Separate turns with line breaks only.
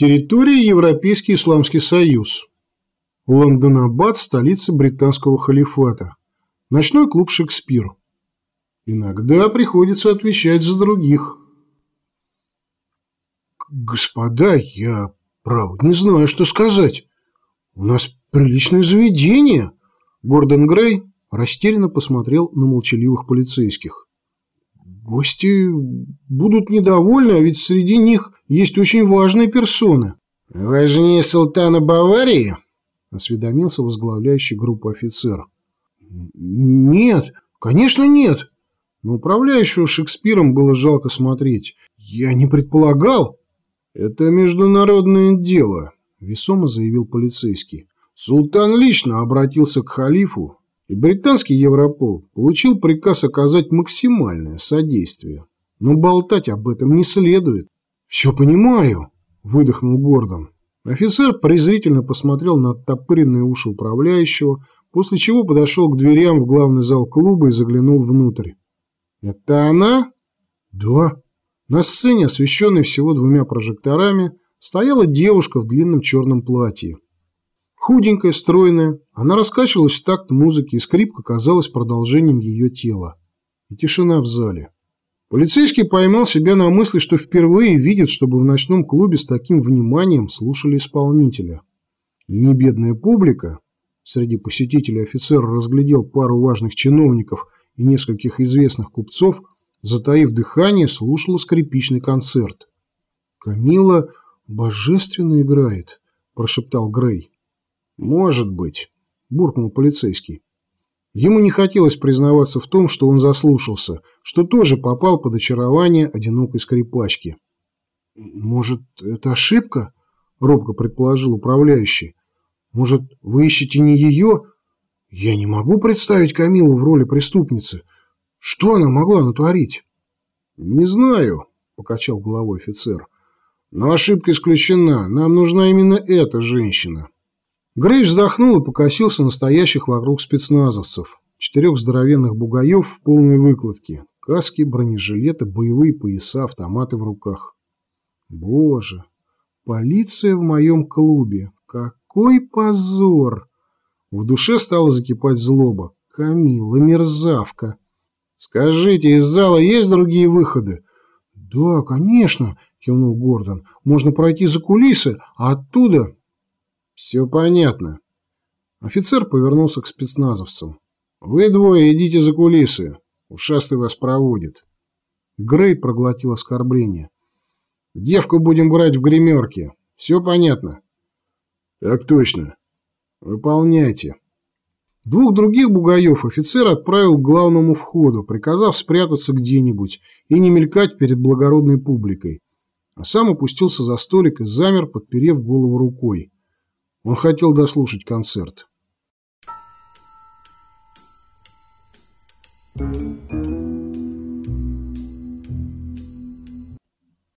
Территория Европейский Исламский Союз. Лондонабад – столица британского халифата. Ночной клуб «Шекспир». Иногда приходится отвечать за других. Господа, я, правда, не знаю, что сказать. У нас приличное заведение. Гордон Грей растерянно посмотрел на молчаливых полицейских. Гости будут недовольны, а ведь среди них есть очень важные персоны.
Важнее султана Баварии?
Осведомился возглавляющий группу офицер. Нет, конечно нет. Но управляющего Шекспиром было жалко смотреть. Я не предполагал. Это международное дело, весомо заявил полицейский. Султан лично обратился к халифу и британский Европол получил приказ оказать максимальное содействие. Но болтать об этом не следует. «Все понимаю», – выдохнул Гордон. Офицер презрительно посмотрел на оттопыренные уши управляющего, после чего подошел к дверям в главный зал клуба и заглянул внутрь. «Это она?» «Да». На сцене, освещенной всего двумя прожекторами, стояла девушка в длинном черном платье. Худенькая, стройная, она раскачивалась в такт музыки, и скрипка казалась продолжением ее тела. И тишина в зале. Полицейский поймал себя на мысли, что впервые видит, чтобы в ночном клубе с таким вниманием слушали исполнителя. Небедная публика, среди посетителей офицер разглядел пару важных чиновников и нескольких известных купцов, затаив дыхание, слушала скрипичный концерт. «Камила божественно играет», – прошептал Грей. «Может быть», – буркнул полицейский. Ему не хотелось признаваться в том, что он заслушался, что тоже попал под очарование одинокой скрипачки. «Может, это ошибка?» – робко предположил управляющий. «Может, вы ищете не ее? Я не могу представить Камилу в роли преступницы. Что она могла натворить?» «Не знаю», – покачал головой офицер. «Но ошибка исключена. Нам нужна именно эта женщина». Грей вздохнул и покосился настоящих вокруг спецназовцев. Четырех здоровенных бугаев в полной выкладке. Каски, бронежилеты, боевые пояса, автоматы в руках. Боже, полиция в моем клубе. Какой позор! В душе стала закипать злоба. Камила, мерзавка. Скажите, из зала есть другие выходы? Да, конечно, кивнул Гордон. Можно пройти за кулисы, а оттуда... «Все понятно». Офицер повернулся к спецназовцам. «Вы двое идите за кулисы. Ушастый вас проводит». Грей проглотил оскорбление. «Девку будем брать в гримерке. Все понятно?» «Так точно. Выполняйте». Двух других бугаев офицер отправил к главному входу, приказав спрятаться где-нибудь и не мелькать перед благородной публикой, а сам опустился за столик и замер, подперев голову рукой. Он хотел дослушать концерт. Thank you.